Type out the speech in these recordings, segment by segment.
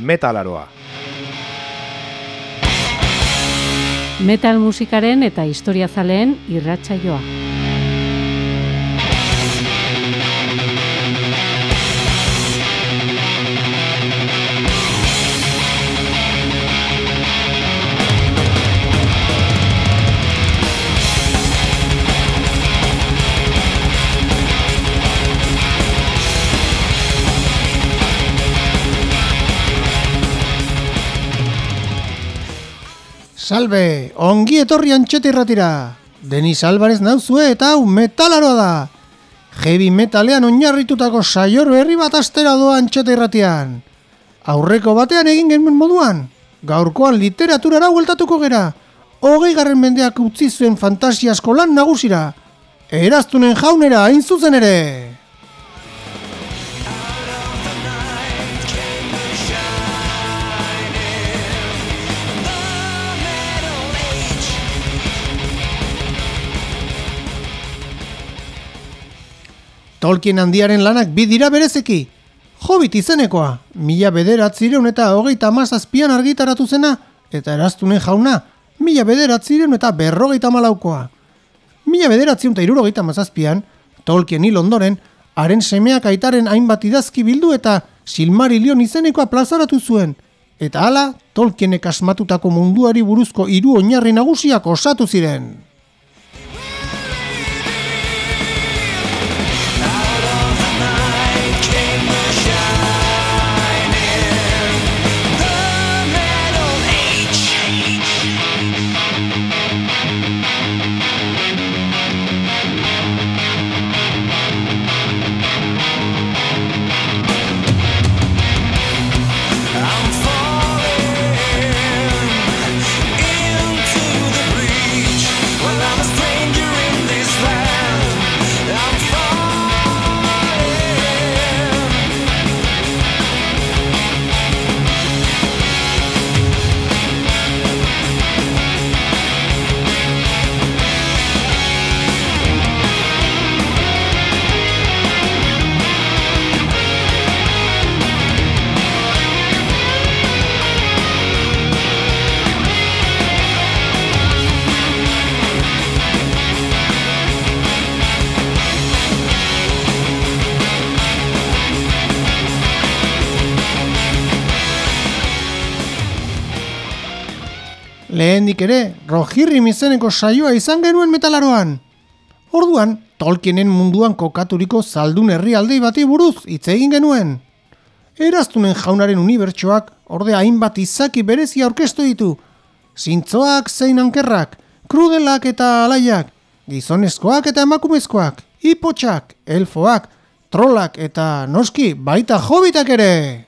Metalaroa. Metal musikaren eta historia zaleen irratsaioa. Salve, ongi etorri antxete irratira. Denis Alvarez nauzue eta hau metalaroa da. Heavy metalean oinarritutako saior berri bat astera doa antxete irratian. Aurreko batean egin genuen moduan, gaurkoan literaturara hueltatuko gera. Hogei garren mendeak utzi zuen fantasiasko lan nagusira. Eraztunen jaunera hain zuzen ere. Tolkien handiaren lanak bi dira berezeki. Hobbit izenekoa, mila bederatzireun eta hogeita mazazpian argitaratu zena, eta eraztunen jauna, mila bederatzireun eta berrogeita malaukoa. Mila bederatzireun eta irurogeita mazazpian, Tolkien hil ondoren, haren semeak aitaren hainbat idazki bildu eta Silmarillion izenekoa plazaratu zuen, eta hala, Tolkienek asmatutako munduari buruzko hiru oinarri nagusiak osatu ziren. Lehendik ere, Rohirrim izeneko saioa izan genuen metalaroan. Orduan, Tolkienen munduan kokaturiko zaldun herrialdei bati buruz hitz egin genuen. Eraztunen jaunaren unibertsoak orde hainbat izaki berezi aurkeztu ditu. Zintzoak zein ankerrak, krudelak eta alaiak, gizonezkoak eta emakumezkoak, ipotxak, elfoak, trolak eta noski baita hobitak ere.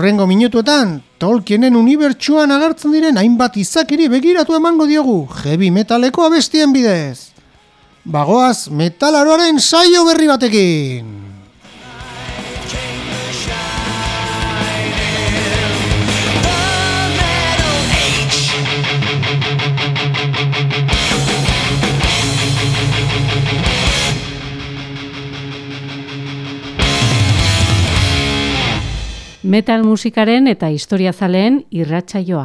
Urrengo minutuetan, Tolkienen unibertsuan agertzen diren hainbat izakiri begiratu emango diogu, heavy metaleko abestien bidez. Bagoaz, metalaroaren saio berri batekin. Metal musikaren eta historia zaleen irratsaioa.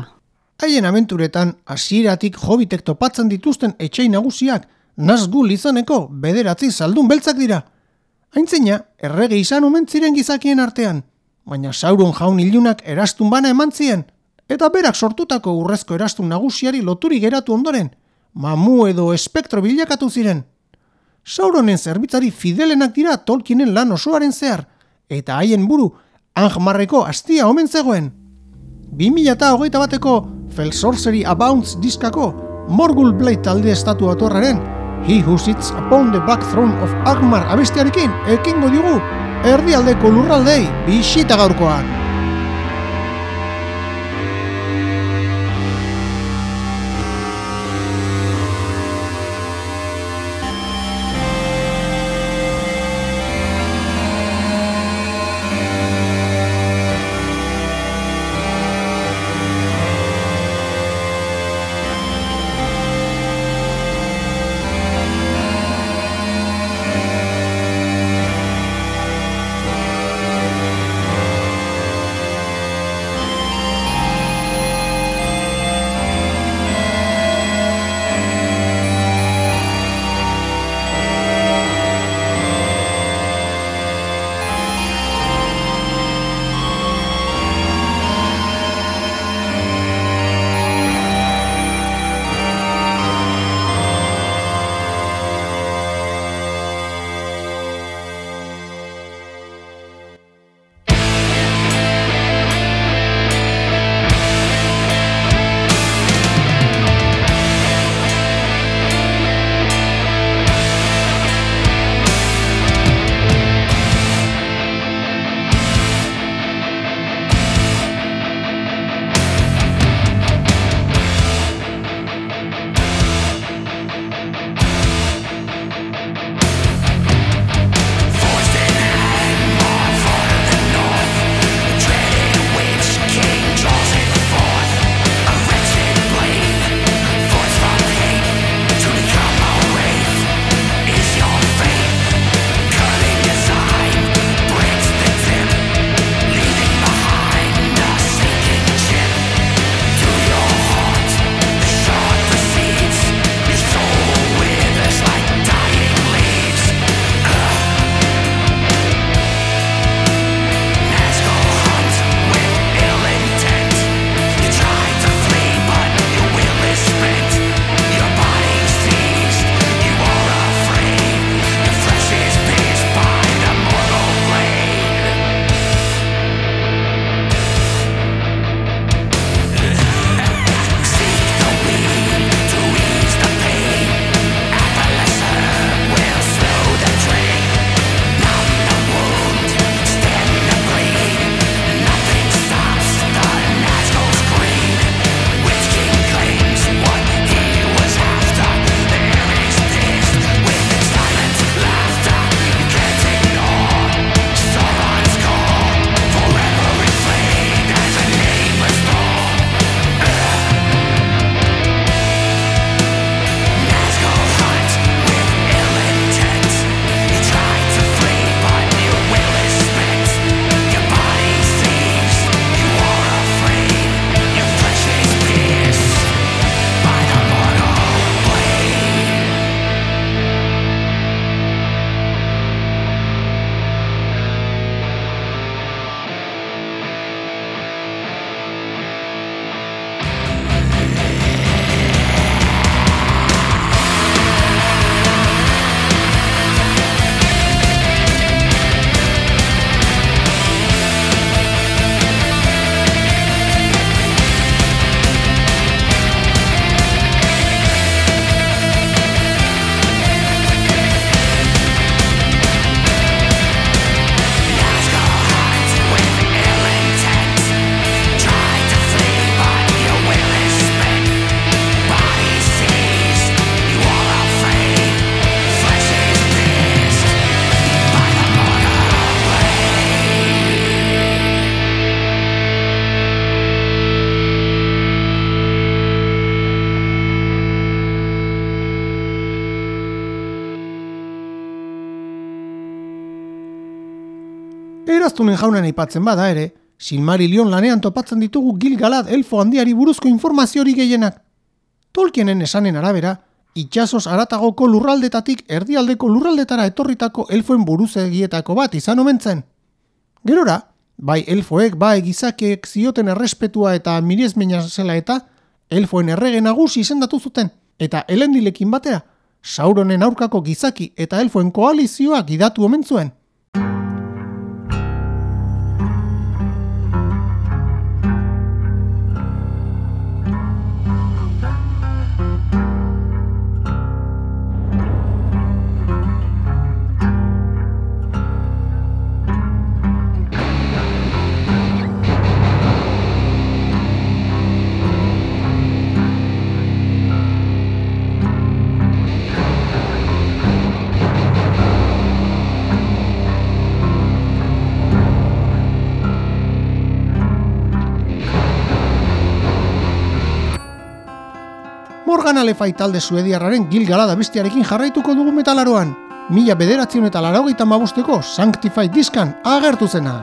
Haien abenturetan, hasieratik hobitek topatzen dituzten etxei nagusiak, Nazgul izaneko bederatzi zaldun beltzak dira. Aintzina, errege izan omen ziren gizakien artean, baina Sauron jaun ilunak erastun bana eman zien, eta berak sortutako urrezko erastun nagusiari loturi geratu ondoren, mamu edo espektro bilakatu ziren. Sauronen zerbitzari fidelenak dira Tolkienen lan osoaren zehar, eta haien buru Angmarreko astia omen zegoen. 2008 bateko Fell Sorcery Abounds diskako Morgul Blade talde estatu atorraren He Who Sits Upon the Black Throne of Agmar abestiarekin ekingo digu erdialdeko lurraldei bisita gaurkoan. Eraztunen jaunan aipatzen bada ere, Silmarillion lanean topatzen ditugu Gilgalad elfo handiari buruzko informaziori gehienak. Tolkienen esanen arabera, itxasos aratagoko lurraldetatik erdialdeko lurraldetara etorritako elfoen buruzegietako bat izan omen zen. Gerora, bai elfoek bai gizakeek zioten errespetua eta miresmena zela eta elfoen errege nagusi izendatu zuten eta Elendilekin batera Sauronen aurkako gizaki eta elfoen koalizioa gidatu omen zuen. Morgan Alefai talde suediarraren Gilgalada bestiarekin jarraituko dugu metalaroan. Mila bederatzion eta laurogeita mabosteko Sanctified diskan agertu zena.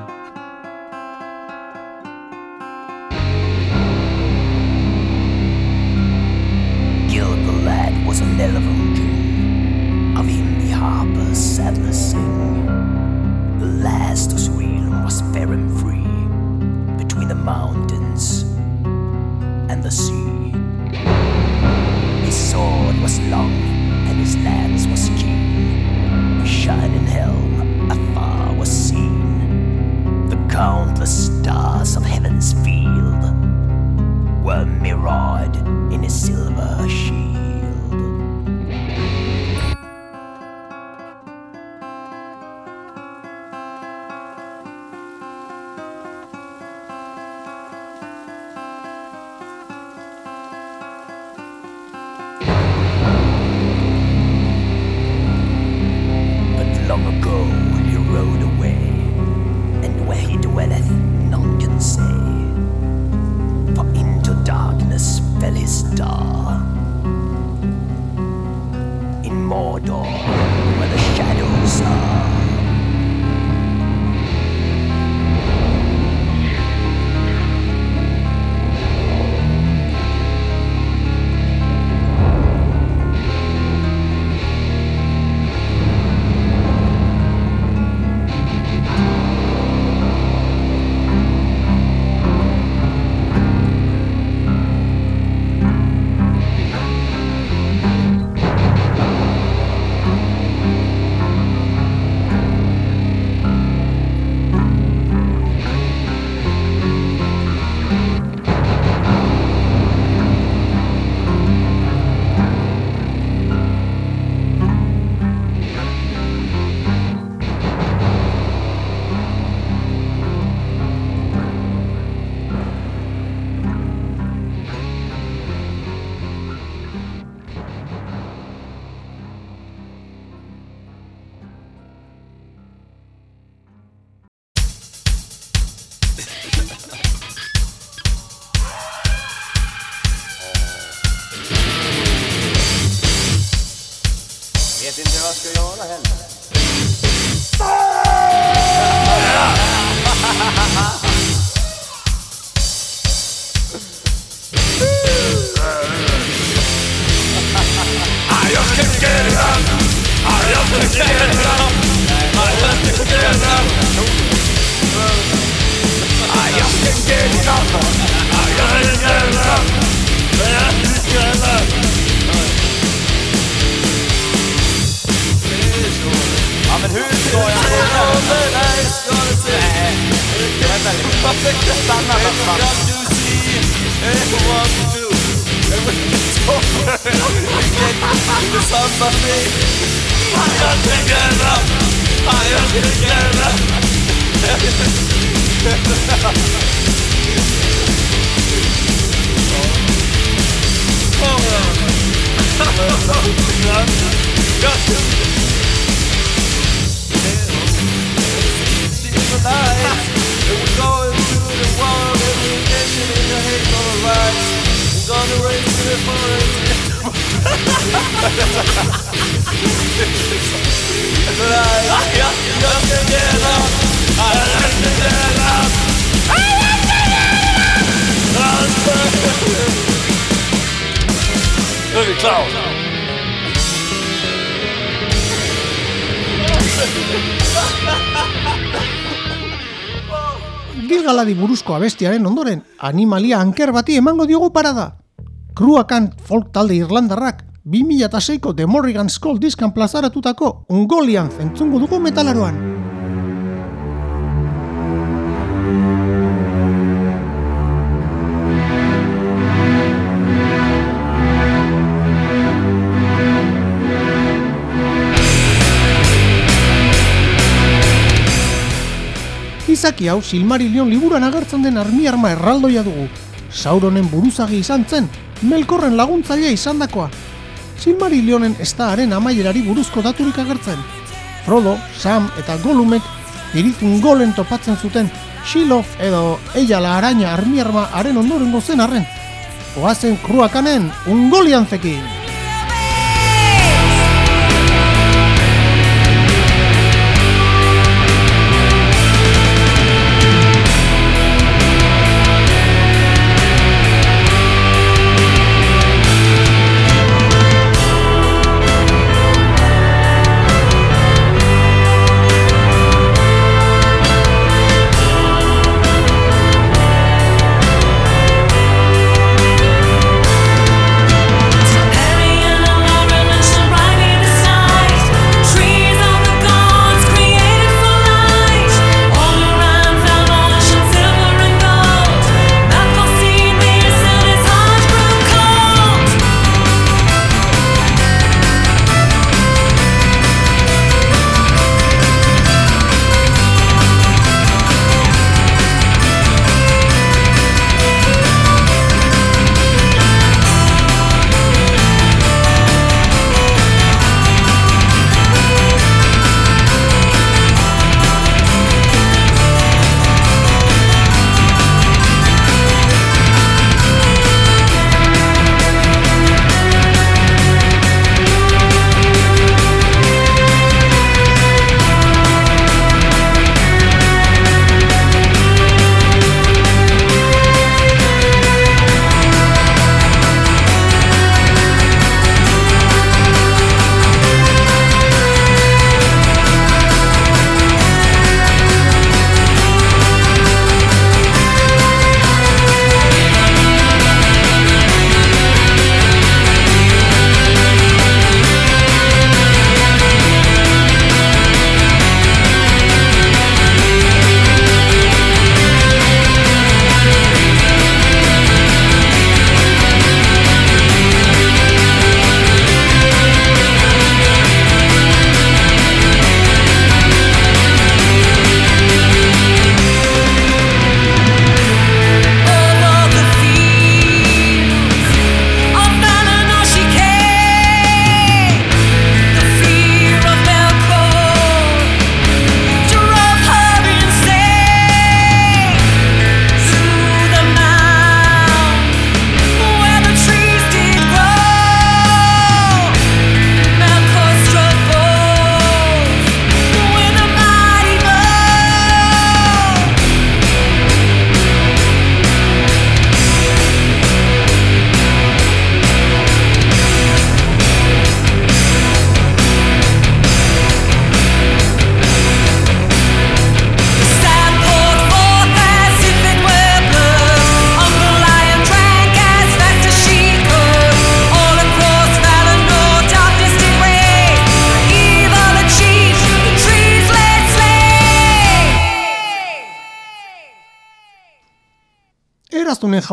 Buruzko abestiaren ondoren, animalia anker bati emango diogu parada. Kruakan folk talde irlandarrak 2006ko The Morrigan Skull diskan plazaratutako Ungolian zentzungo dugu metalaroan. Izaki hau Silmarillion liburuan agertzen den armi arma erraldoia dugu. Sauronen buruzagi izan zen, Melkorren laguntzailea izandakoa. Silmarillionen haren amaierari buruzko daturik agertzen. Frodo, Sam eta Golumek Irizun golen topatzen zuten Shiloh edo Eila la araña armi arma haren ondorengo zen arren. oazen kruakanen ungoliantzekin.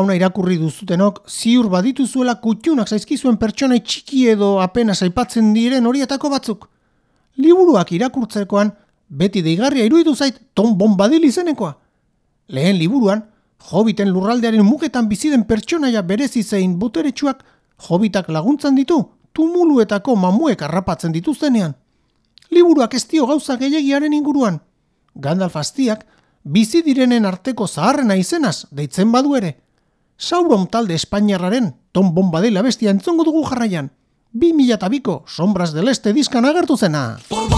Jauna irakurri duzutenok, ziur badituzuela kutxunak zaizkizuen pertsona txiki edo apenas aipatzen diren horietako batzuk. Liburuak irakurtzekoan, beti deigarria iruditu zait ton bombadil izenekoa. Lehen liburuan, hobiten lurraldearen mugetan biziden pertsonaia berezi zein boteretsuak hobitak laguntzan ditu, tumuluetako mamuek harrapatzen dituztenean. Liburuak ez dio gauza gehiagiaren inguruan. Gandalf astiak, bizi direnen arteko zaharrena izenaz deitzen badu ere. Sauron talde Espainiarraren Tom Bombadil abestia entzongo dugu jarraian. 2002ko Sombras del Este diskan agertu zena. Por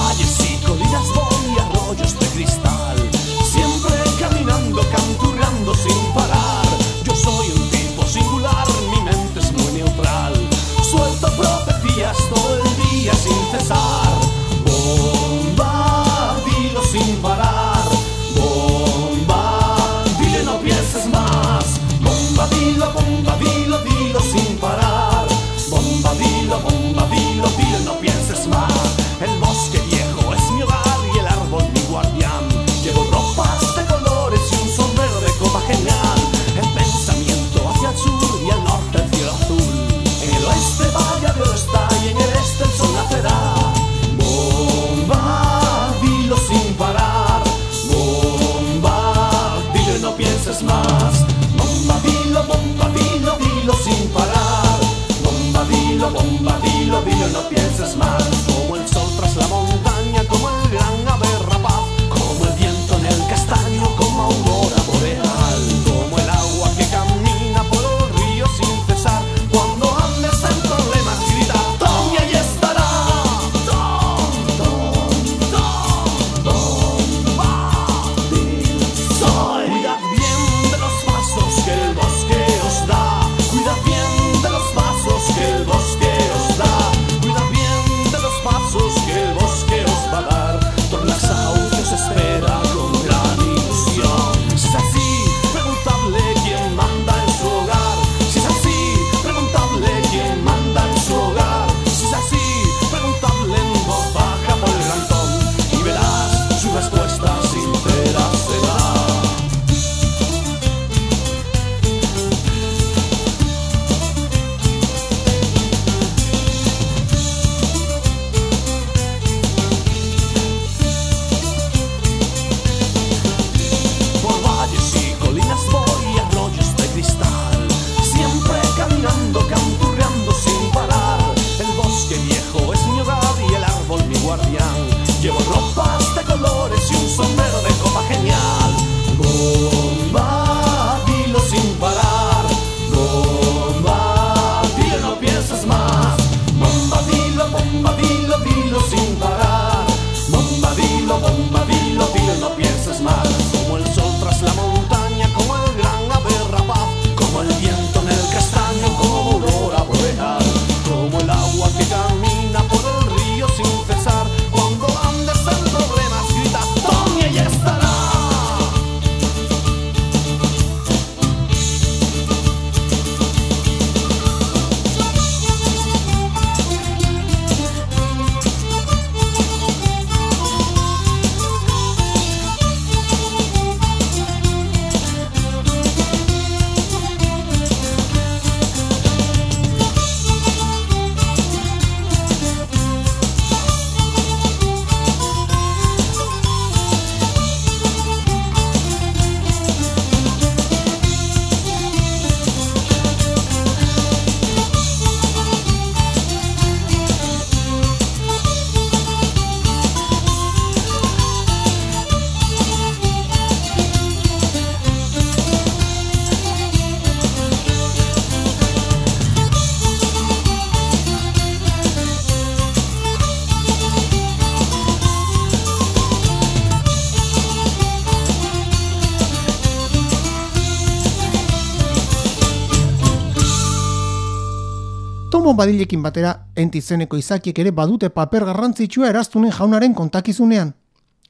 badilekin batera entizeneko izakiek ere badute paper garrantzitsua eraztunen jaunaren kontakizunean.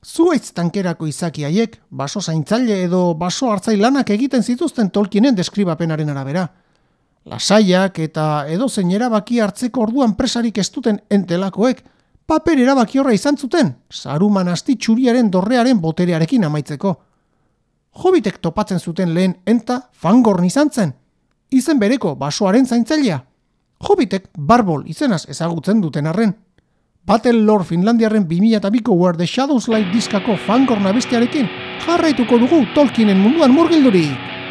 Zuaitz tankerako izaki haiek, baso zaintzaile edo baso hartzai lanak egiten zituzten Tolkienen deskribapenaren arabera. Lasaiak eta edo zein erabaki hartzeko orduan presarik ez duten entelakoek, paper erabaki horra izan zuten, saruman asti txuriaren dorrearen boterearekin amaitzeko. Hobitek topatzen zuten lehen enta fangorn izan zen, izen bereko basoaren zaintzailea. Hobitek barbol izenaz ezagutzen duten arren. Battle Lord Finlandiaren 2002ko Where the Shadows Light diskako fangorn abestiarekin jarraituko dugu Tolkienen munduan murgildurik.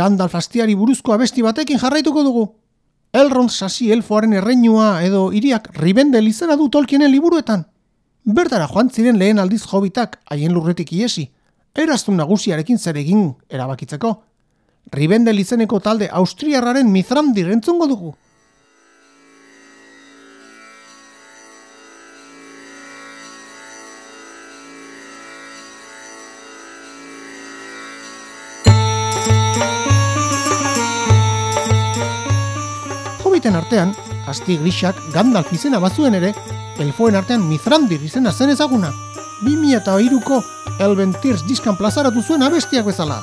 Gandalf astiari buruzko abesti batekin jarraituko dugu. Elrond sasi elfoaren erreinua edo iriak Rivendell izena du Tolkienen liburuetan. Bertara joan ziren lehen aldiz hobitak haien lurretik iesi, eraztun nagusiarekin zer egin erabakitzeko. Rivendell izeneko talde austriarraren mithrandir entzungo dugu. Hobbiten artean, asti grisak Gandalf izena bazuen ere, elfoen artean Mithrandir izena zen ezaguna. 2002ko Elven Tears diskan plazaratu zuen abestiak bezala.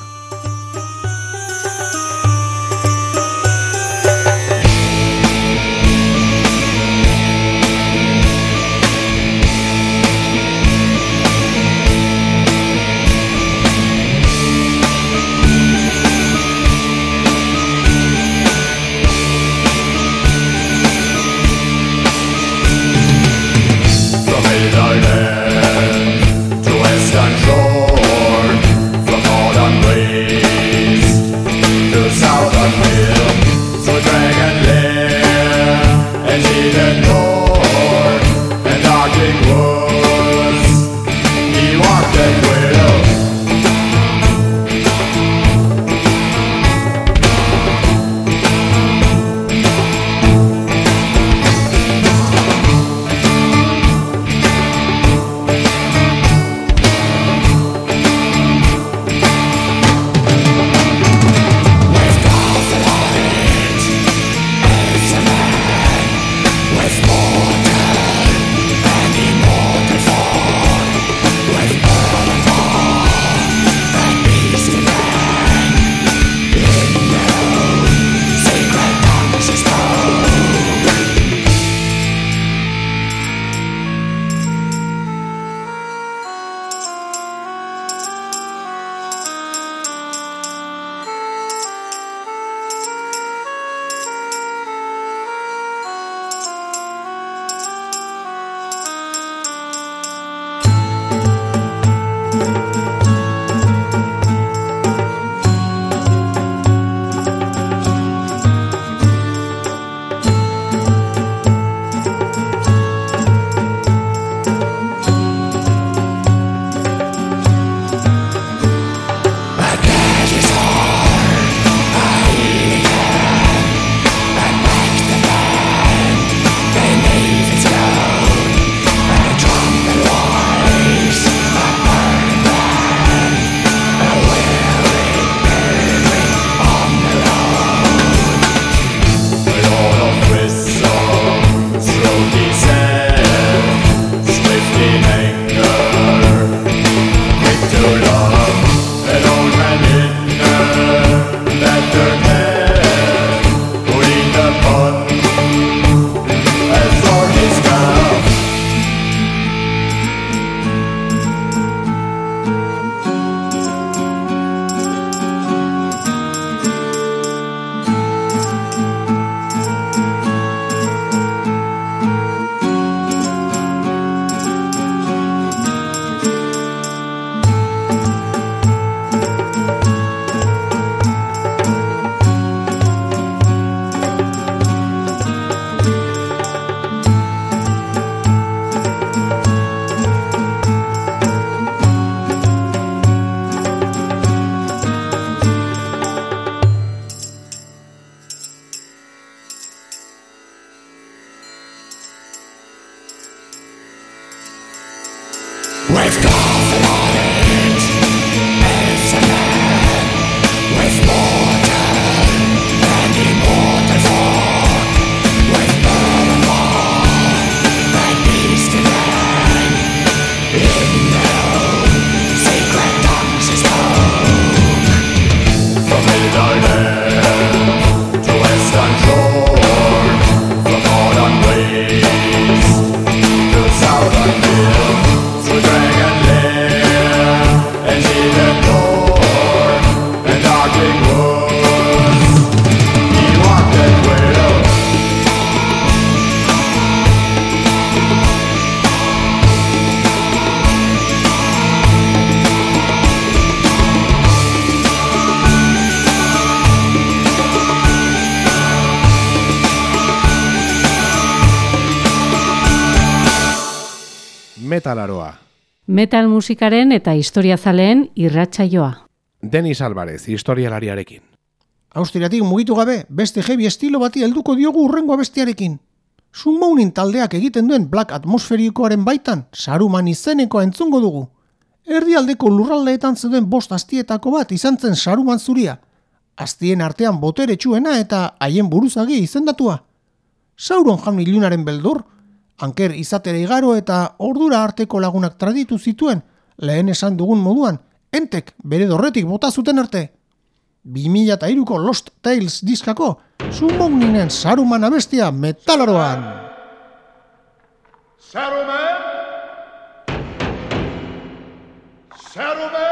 Metalaroa. Metal musikaren eta historiazaleen irratsaioa. Denis Alvarez, historialariarekin. Austiriatik mugitu gabe, beste heavy estilo bati helduko diogu urrengo bestiarekin. Sunmounin taldeak egiten duen black atmosferikoaren baitan, saruman izenekoa entzungo dugu. Erdialdeko lurraldeetan zeuden bost astietako bat izan zen saruman zuria. Astien artean botere txuena eta haien buruzagi izendatua. Sauron jaun ilunaren beldur, anker izatera igaro eta ordura arteko lagunak traditu zituen, lehen esan dugun moduan, entek bere dorretik bota zuten arte. 2002ko Lost Tales diskako, Sunmouninen Saruman abestia metalaroan. Saruman! Saruman,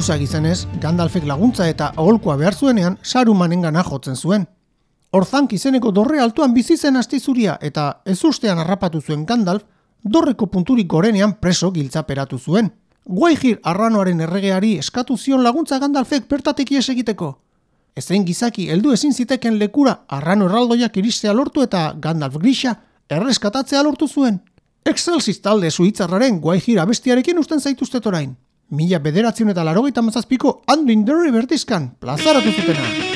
Aztien buruzak izenez, Gandalfek laguntza eta aholkoa behar zuenean Sarumanengana jotzen zuen. Orzank izeneko dorre altuan bizi zen astizuria eta ez ustean harrapatu zuen Gandalf, dorreko punturik gorenean preso giltzaperatu zuen. Guaihir arranoaren erregeari eskatu zion laguntza Gandalfek bertatek ies egiteko. Ezein gizaki heldu ezin ziteken lekura arrano erraldoiak iristea lortu eta Gandalf grisa erreskatatzea lortu zuen. Excelsis talde suitzarraren guaihir abestiarekin usten zaituztet orain. Mila bederatzen eta larogeita mazazpiko Anduin Derry bertizkan plazaratu zutena.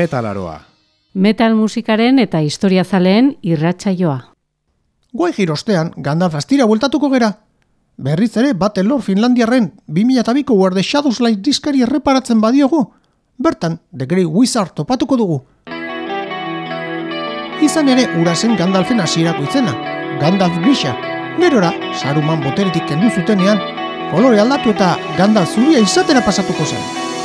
Metalaroa. Metal musikaren eta historiazaleen irratsaioa. Guai girostean, Gandalf astira bueltatuko gera. Berriz ere, Battlelord Finlandiarren 2002ko Where the Shadows Light diskari erreparatzen badiogu. Bertan, The Grey Wizard topatuko dugu. Izan ere, urazen Gandalfen hasierako izena, Gandalf Grisa. Gerora, Saruman boteretik kendu zutenean, kolore aldatu eta Gandalf zuria izatera pasatuko zen.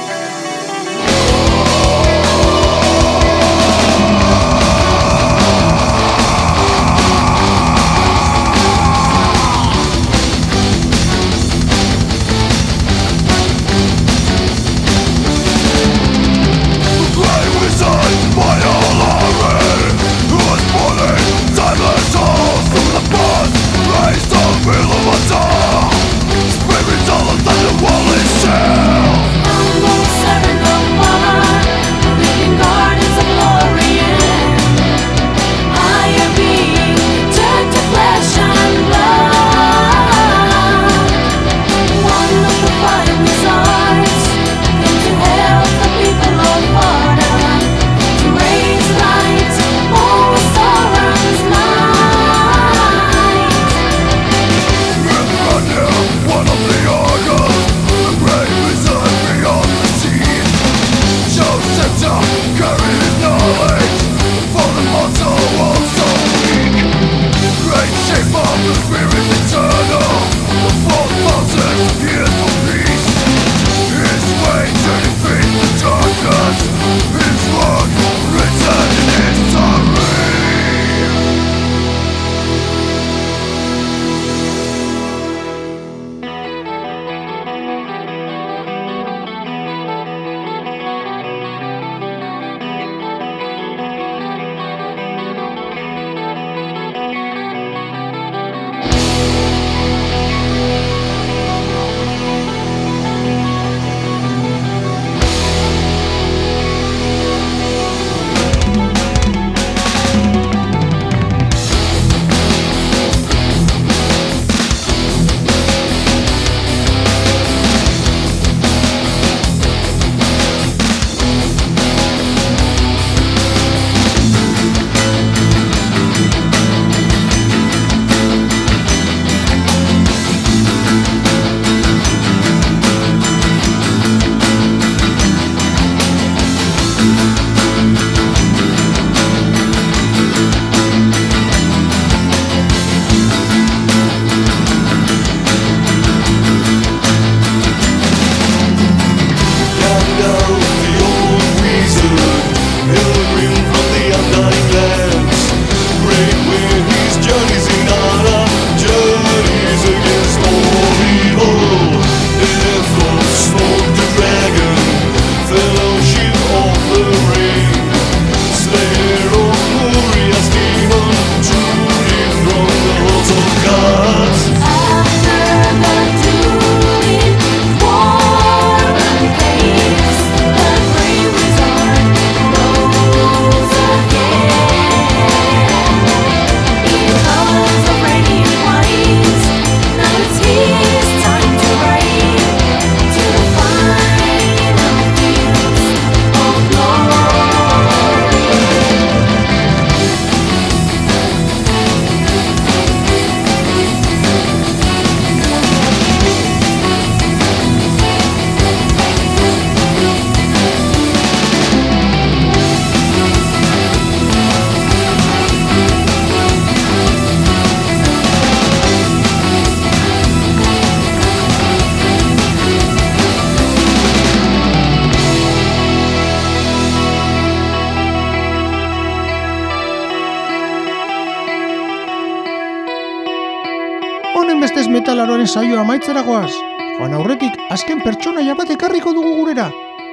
Bat ekarriko dugu gurera.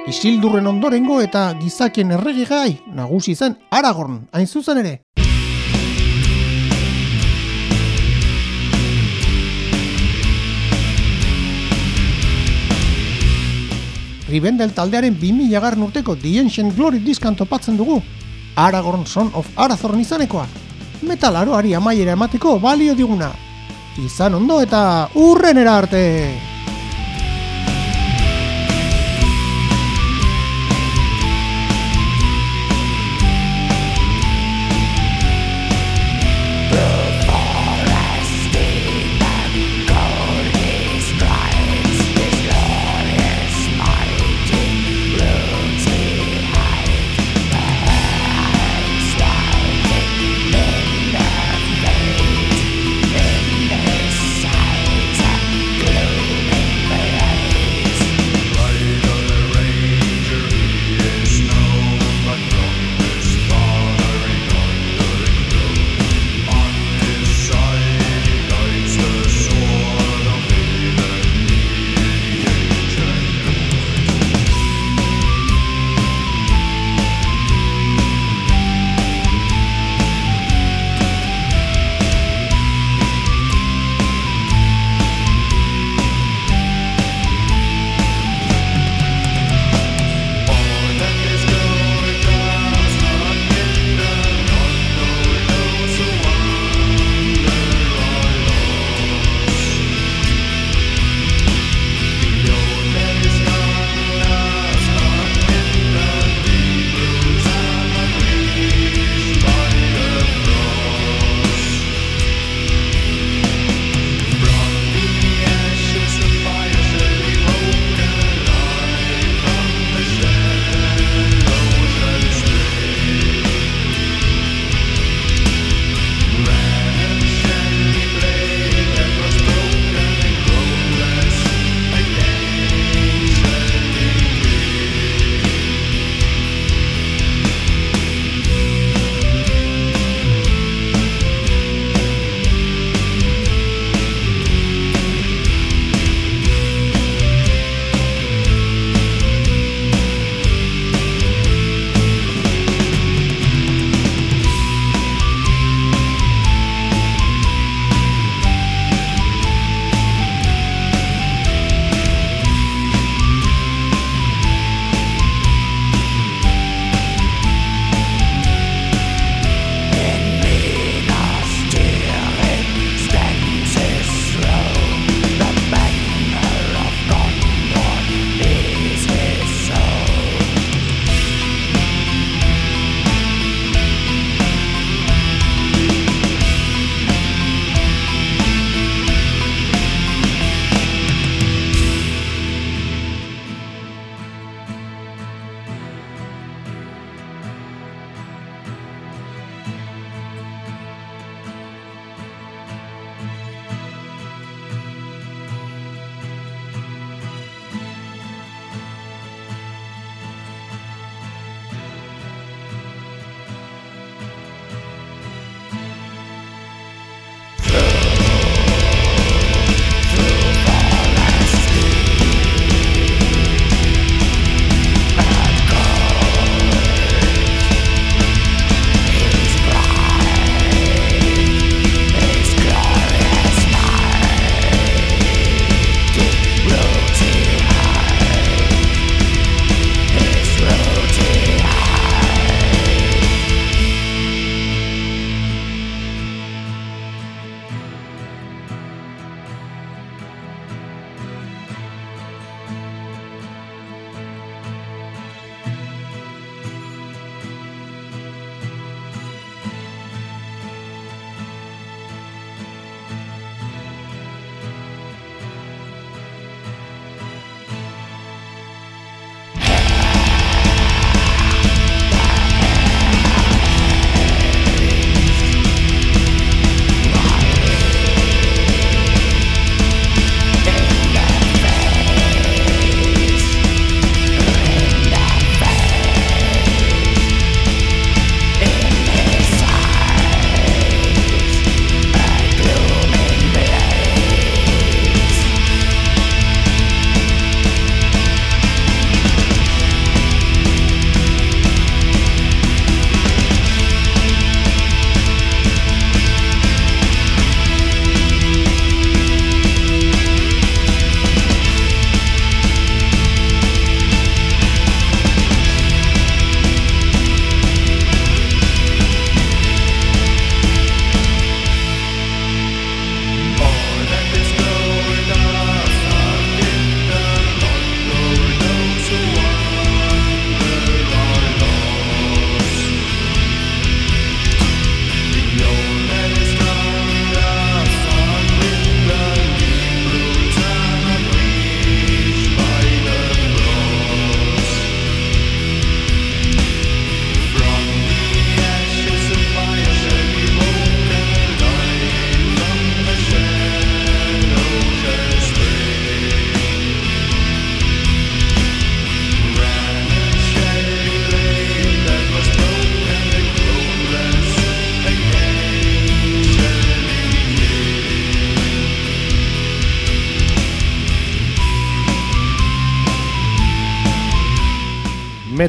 Isildurren ondorengo eta gizakien erregi gai nagusi zen Aragorn, hain zuzen ere. Rivendell taldearen 2000 garren urteko The Ancient Glory diskan topatzen dugu. Aragorn Son of Arathorn izanekoa. Metal aroari amaiera emateko balio diguna. Izan ondo eta urrenera arte!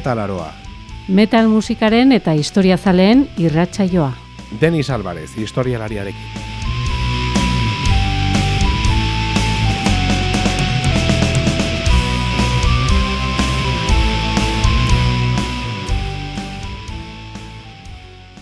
Metalaroa. Metal musikaren eta historiazaleen irratsaioa. Denis Alvarez, historialariarekin.